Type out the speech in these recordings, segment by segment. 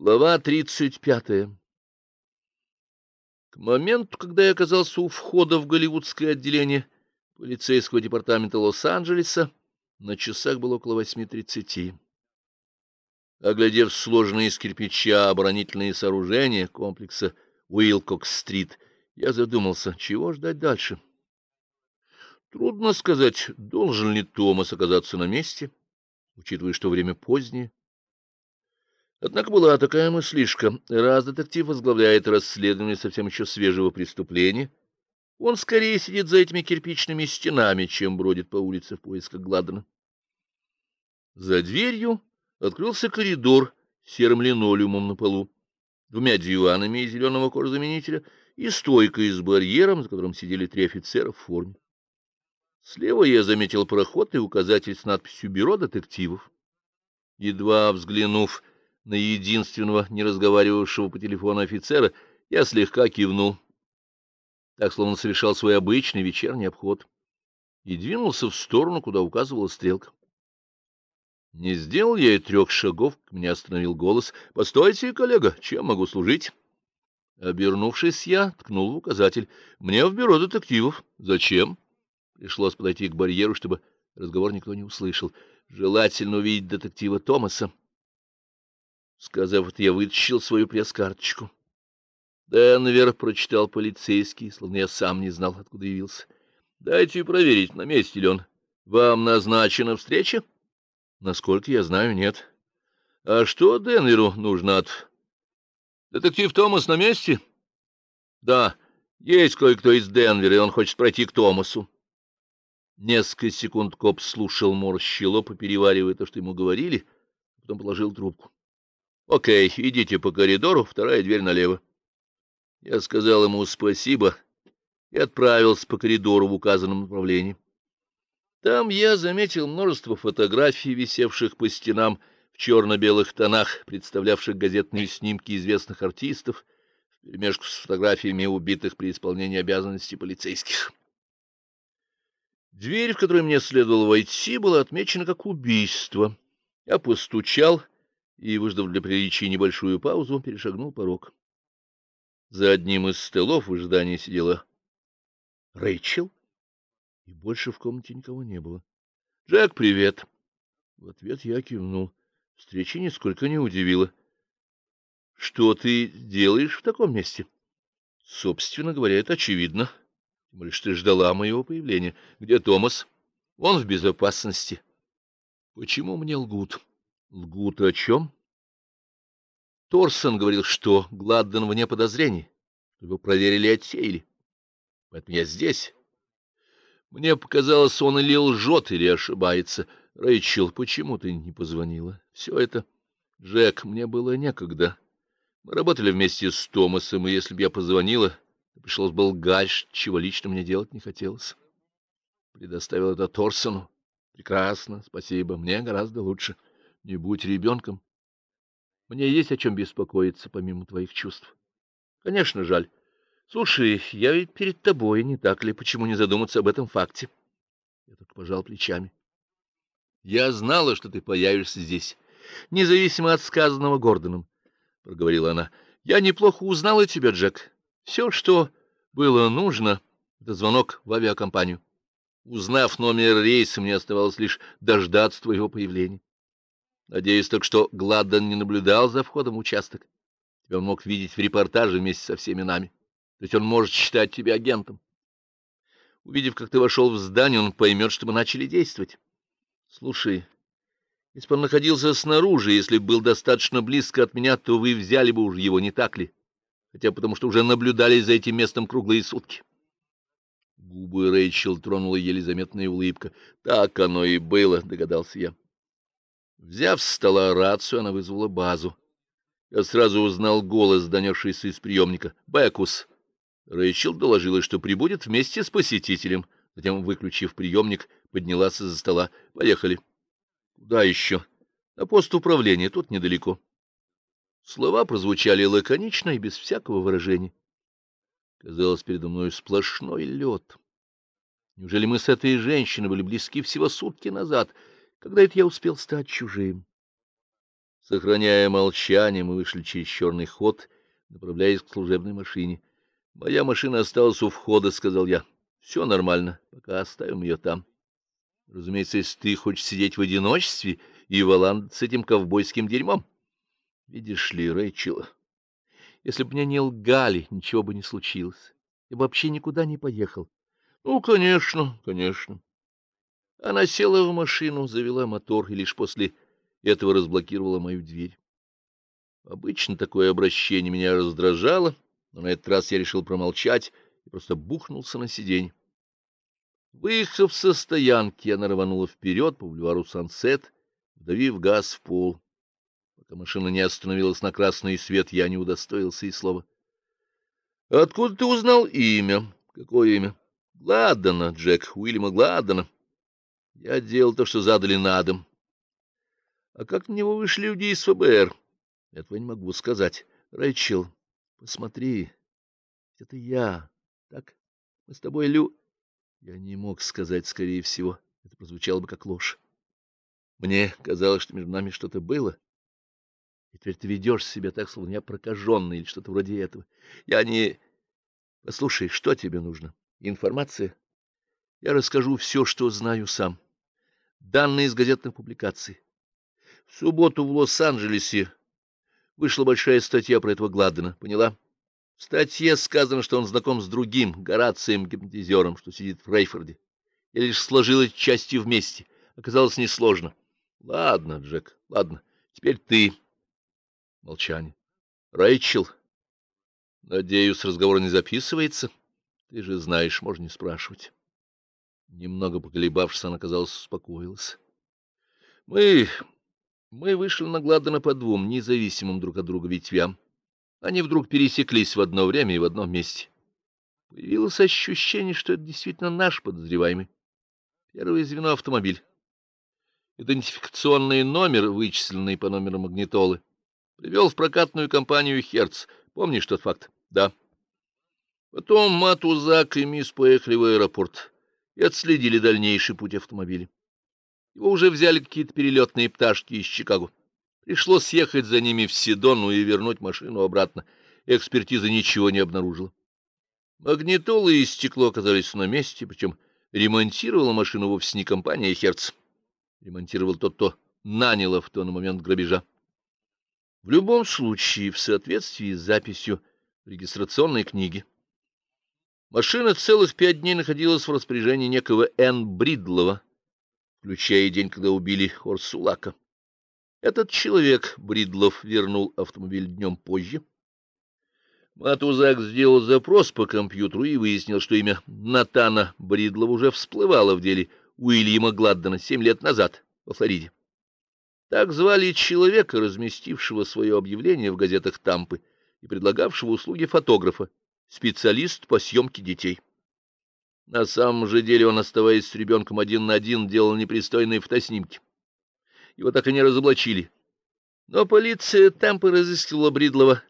Глава 35. К моменту, когда я оказался у входа в голливудское отделение полицейского департамента Лос-Анджелеса, на часах было около 8.30. Оглядев сложенные из кирпича оборонительные сооружения комплекса Уилкокс-стрит, я задумался, чего ждать дальше. Трудно сказать, должен ли Томас оказаться на месте, учитывая, что время позднее. Однако была такая мыслишка. Раз детектив возглавляет расследование совсем еще свежего преступления, он скорее сидит за этими кирпичными стенами, чем бродит по улице в поисках Гладдена. За дверью открылся коридор с серым линолеумом на полу, двумя диванами из зеленого кожзаменителя и стойкой с барьером, за которым сидели три офицера в форме. Слева я заметил проход и указатель с надписью «Бюро детективов». Едва взглянув на единственного не разговаривавшего по телефону офицера, я слегка кивнул, так словно совершал свой обычный вечерний обход, и двинулся в сторону, куда указывала стрелка. Не сделал я и трех шагов, меня остановил голос. — Постойте, коллега, чем могу служить? Обернувшись, я ткнул в указатель. — Мне в бюро детективов. — Зачем? Пришлось подойти к барьеру, чтобы разговор никто не услышал. Желательно увидеть детектива Томаса. Сказав это, я вытащил свою пресс-карточку. Денвер прочитал полицейский, словно я сам не знал, откуда явился. — Дайте проверить, на месте ли он. Вам назначена встреча? — Насколько я знаю, нет. — А что Денверу нужно от... — Детектив Томас на месте? — Да, есть кое-кто из Денвера, и он хочет пройти к Томасу. Несколько секунд коп слушал морщи лоб, переваривая то, что ему говорили, а потом положил трубку. Окей, идите по коридору, вторая дверь налево. Я сказал ему спасибо и отправился по коридору в указанном направлении. Там я заметил множество фотографий, висевших по стенам в черно-белых тонах, представлявших газетные снимки известных артистов, вперемешку с фотографиями убитых при исполнении обязанностей полицейских. Дверь, в которую мне следовало войти, была отмечена как убийство. Я постучал и, выждав для приличия небольшую паузу, перешагнул порог. За одним из столов в ожидании сидела Рэйчел, и больше в комнате никого не было. — Джек, привет! В ответ я кивнул. Встреча нисколько не удивила. — Что ты делаешь в таком месте? — Собственно говоря, это очевидно. Тем более, что ты ждала моего появления. Где Томас? Он в безопасности. — Почему мне лгут? — Лгут о чем? Торсон говорил, что Гладден вне подозрений, его проверили и отсеяли. Поэтому я здесь. Мне показалось, он или лжет, или ошибается. Рэйчел, почему ты не позвонила? Все это... Джек, мне было некогда. Мы работали вместе с Томасом, и если бы я позвонила, пришлось бы лгать, чего лично мне делать не хотелось. Предоставил это Торсону. Прекрасно, спасибо. Мне гораздо лучше. — не будь ребенком. Мне есть о чем беспокоиться, помимо твоих чувств. Конечно, жаль. Слушай, я ведь перед тобой, не так ли? Почему не задуматься об этом факте? Я только пожал плечами. Я знала, что ты появишься здесь, независимо от сказанного Гордоном, — проговорила она. Я неплохо узнала тебя, Джек. Все, что было нужно, — это звонок в авиакомпанию. Узнав номер рейса, мне оставалось лишь дождаться твоего появления. Надеюсь только, что Гладден не наблюдал за входом в участок. Тебя он мог видеть в репортаже вместе со всеми нами. То есть он может считать тебя агентом. Увидев, как ты вошел в здание, он поймет, что мы начали действовать. Слушай, если бы он находился снаружи, если бы был достаточно близко от меня, то вы взяли бы уже его, не так ли? Хотя потому что уже наблюдали за этим местом круглые сутки. Губы Рэйчел тронула еле заметная улыбка. Так оно и было, догадался я. Взяв с стола рацию, она вызвала базу. Я сразу узнал голос, донесшийся из приемника. «Бекус». Рэйчел доложила, что прибудет вместе с посетителем. Затем, выключив приемник, поднялась из-за стола. «Поехали». «Куда еще?» «На пост управления, тут недалеко». Слова прозвучали лаконично и без всякого выражения. Казалось, передо мной сплошной лед. Неужели мы с этой женщиной были близки всего сутки назад — когда это я успел стать чужим? Сохраняя молчание, мы вышли через черный ход, направляясь к служебной машине. «Моя машина осталась у входа», — сказал я. «Все нормально, пока оставим ее там». Разумеется, если ты хочешь сидеть в одиночестве и валанд с этим ковбойским дерьмом. Видишь ли, Рэйчел, если бы мне не лгали, ничего бы не случилось. Я бы вообще никуда не поехал. Ну, конечно, конечно. Она села в машину, завела мотор и лишь после этого разблокировала мою дверь. Обычно такое обращение меня раздражало, но на этот раз я решил промолчать и просто бухнулся на сиденье. Выехав со стоянки, она рванула вперед по бульвару Сансет, вдавив газ в пол. Пока машина не остановилась на красный свет, я не удостоился и слова. — Откуда ты узнал имя? — Какое имя? — Гладдена, Джек, Уильяма Гладдена. Я делал то, что задали на дом. — А как на него вышли люди из ФБР? — Этого не могу сказать. — Рэйчел, посмотри, это я, так? Мы с тобой, Лю... Я не мог сказать, скорее всего, это прозвучало бы как ложь. Мне казалось, что между нами что-то было. И теперь ты ведешь себя так, словно я прокаженный или что-то вроде этого. Я не... Послушай, что тебе нужно? Информация? Я расскажу все, что знаю сам. Данные из газетных публикаций. В субботу в Лос-Анджелесе вышла большая статья про этого Гладдена, поняла? В статье сказано, что он знаком с другим, Горацием-гипнотизером, что сидит в Рейфорде. Я лишь сложил эти части вместе. Оказалось несложно. Ладно, Джек, ладно. Теперь ты. Молчание. Рэйчел. Надеюсь, разговор не записывается. Ты же знаешь, можно не спрашивать. Немного поколебавшись, она, казалось, успокоилась. Мы... мы вышли на Гладдена по двум независимым друг от друга ветвям. Они вдруг пересеклись в одно время и в одном месте. Появилось ощущение, что это действительно наш подозреваемый. Первое звено — автомобиль. Идентификационный номер, вычисленный по номеру магнитолы, привел в прокатную компанию «Херц». Помнишь тот факт? Да. Потом Матузак и мисс поехали в аэропорт и отследили дальнейший путь автомобиля. Его уже взяли какие-то перелетные пташки из Чикаго. Пришлось ехать за ними в Сидону и вернуть машину обратно. Экспертиза ничего не обнаружила. Магнитолы и стекло оказались на месте, причем ремонтировала машину вовсе не компания «Херц». Ремонтировал тот, кто нанял авто на момент грабежа. В любом случае, в соответствии с записью регистрационной книги, машина целых пять дней находилась в распоряжении некого Н. Бридлова, включая день, когда убили Орсулака. Этот человек, Бридлов, вернул автомобиль днем позже. Матузак сделал запрос по компьютеру и выяснил, что имя Натана Бридлова уже всплывало в деле Уильяма Гладдена семь лет назад во Флориде. Так звали человека, разместившего свое объявление в газетах Тампы и предлагавшего услуги фотографа, специалист по съемке детей. На самом же деле он, оставаясь с ребенком один на один, делал непристойные фотоснимки. Его так и не разоблачили. Но полиция Тампы разыскивала Бридлова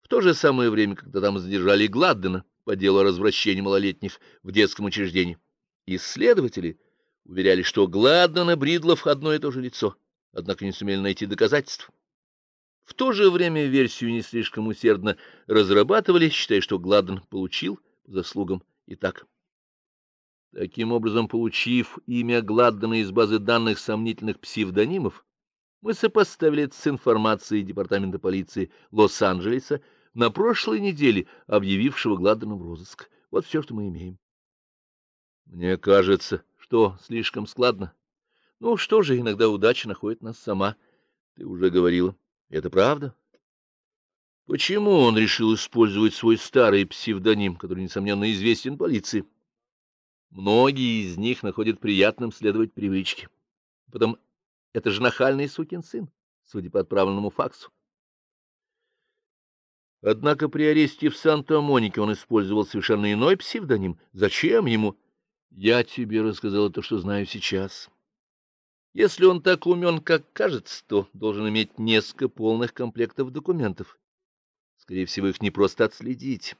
в то же самое время, когда там задержали Гладдена по делу развращения малолетних в детском учреждении. Исследователи уверяли, что Гладден и Бридлов одно и то же лицо, однако не сумели найти доказательств. В то же время версию не слишком усердно разрабатывали, считая, что Гладден получил по заслугам и так. Таким образом, получив имя Гладдена из базы данных сомнительных псевдонимов, мы сопоставили это с информацией Департамента полиции Лос-Анджелеса на прошлой неделе, объявившего Гладдена в розыск. Вот все, что мы имеем. Мне кажется, что слишком складно. Ну что же, иногда удача находит нас сама. Ты уже говорила. Это правда? Почему он решил использовать свой старый псевдоним, который, несомненно, известен полиции? Многие из них находят приятным следовать привычке. Потом, это же нахальный сукин сын, судя по отправленному факсу. Однако при аресте в Санта-Монике он использовал совершенно иной псевдоним. Зачем ему? Я тебе рассказал то, что знаю сейчас. Если он так умен, как кажется, то должен иметь несколько полных комплектов документов. Скорее всего, их не просто отследить.